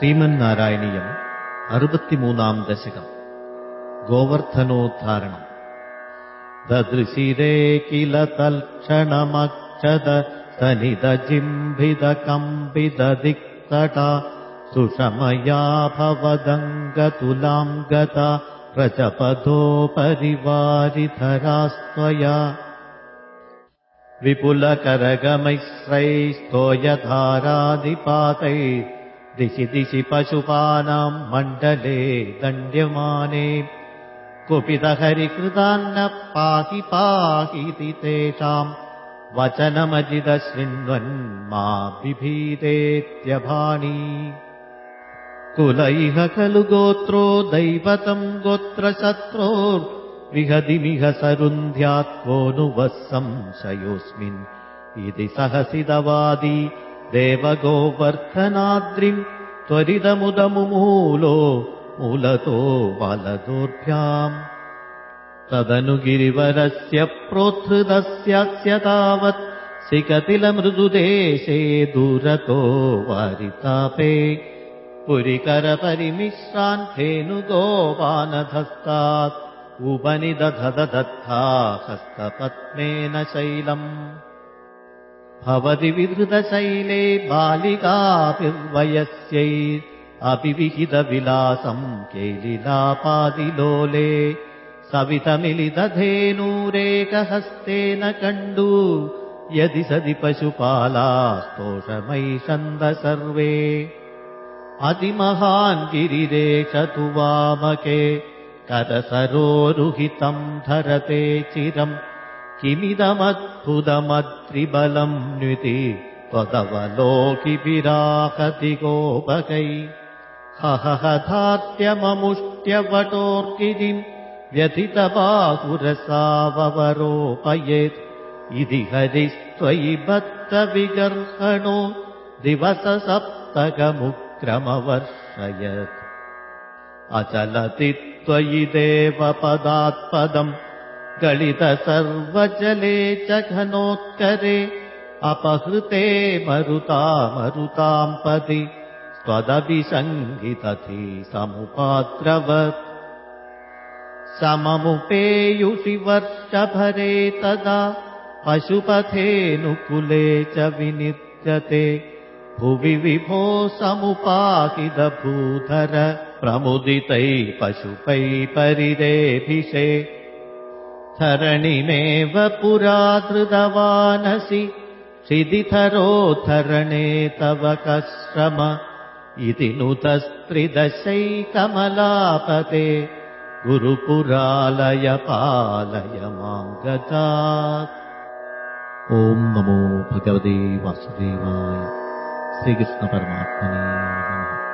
ശ്രീമന്നാരായണീയം അറുപത്തിമൂന്നാം ദശകം ഗോവർദ്ധനോദ്ധാരണം ദദൃശിരേ കില തൽക്ഷണമക്ഷത സനിതജിംഭിതകമ്പിതദിക്തട സുഷമയാ ഭവദംഗതുലാം ഗത പ്രജപദോ പരിവാരിധരാസ്ത്വയാ विपुलकरगमैश्रैस्तोयधारादिपातै दिशि दिशि पशुपानाम् मण्डले दण्ड्यमाने कुपितहरिकृतान्न पाहि पाहीति तेषाम् वचनमजिदशृण्वन् मा बिभीतेत्यभाणि कुलैह खलु गोत्रो दैवतम् गोत्रशत्रोर्विहदिमिह सरुन्ध्यात्वोऽनुवः संशयोऽस्मिन् इति सहसिदवादी देवगोवर्धनाद्रिम् त्वरिदमुदमुमूलो मूलतो वलदोर्भ्याम् तदनु गिरिवरस्य प्रोत्थृतस्यास्य तावत् सिकतिलमृदुदेशे दूरतो वारितापे पुरिकरपरिमिश्रान् धेनुगोपानधस्तात् उपनिदधदत्था हस्तपद्मेन शैलम् भवति विधृतशैले बालिकाभिर्वयस्यै अपि विहितविलासम् केलिलापादिलोले सवितमिलितधेनूरेकहस्तेन कण्डू यदि सदि पशुपालास्तोषमैषन्द सर्वे अतिमहान् गिरिरेषतु वामके करसरोरुहितम् धरते चिरम् किमिदमद्भुतमद्रिबलम् न्विति त्वदवलोकिभिराहति गोपकै हहहधात्यममुष्ट्यवटोर्गिरिम् व्यथितबाहुरसावरोपयेत् इति हरिस्त्वयि बद्धविगर्हणो दिवससप्तकमुक्रमवर्षयत्। अचलति त्वयि देवपदात्पदम् गलित सर्वजले च घनोत्करे अपहृते मरुता मरुताम् पदि त्वदभिसङ्गितथि समुपाद्रवत्। सममुपेयुषि वर्षभरे तदा पशुपथेऽनुकुले च विनिद्यते भुवि विभो समुपाहितभूधर प्रमुदितैः पशुपैः परिरेभिषे धरणिमेव पुरा धृतवानसि क्षिदिधरोद्धरणे तव कश्रम। इति नुतस्त्रिदशैकमलापते। गुरुपुरालय पालय माम् गतात् ॐ नमो भगवते वासुदेवाय। श्रीकृष्णपरमात्मने नमः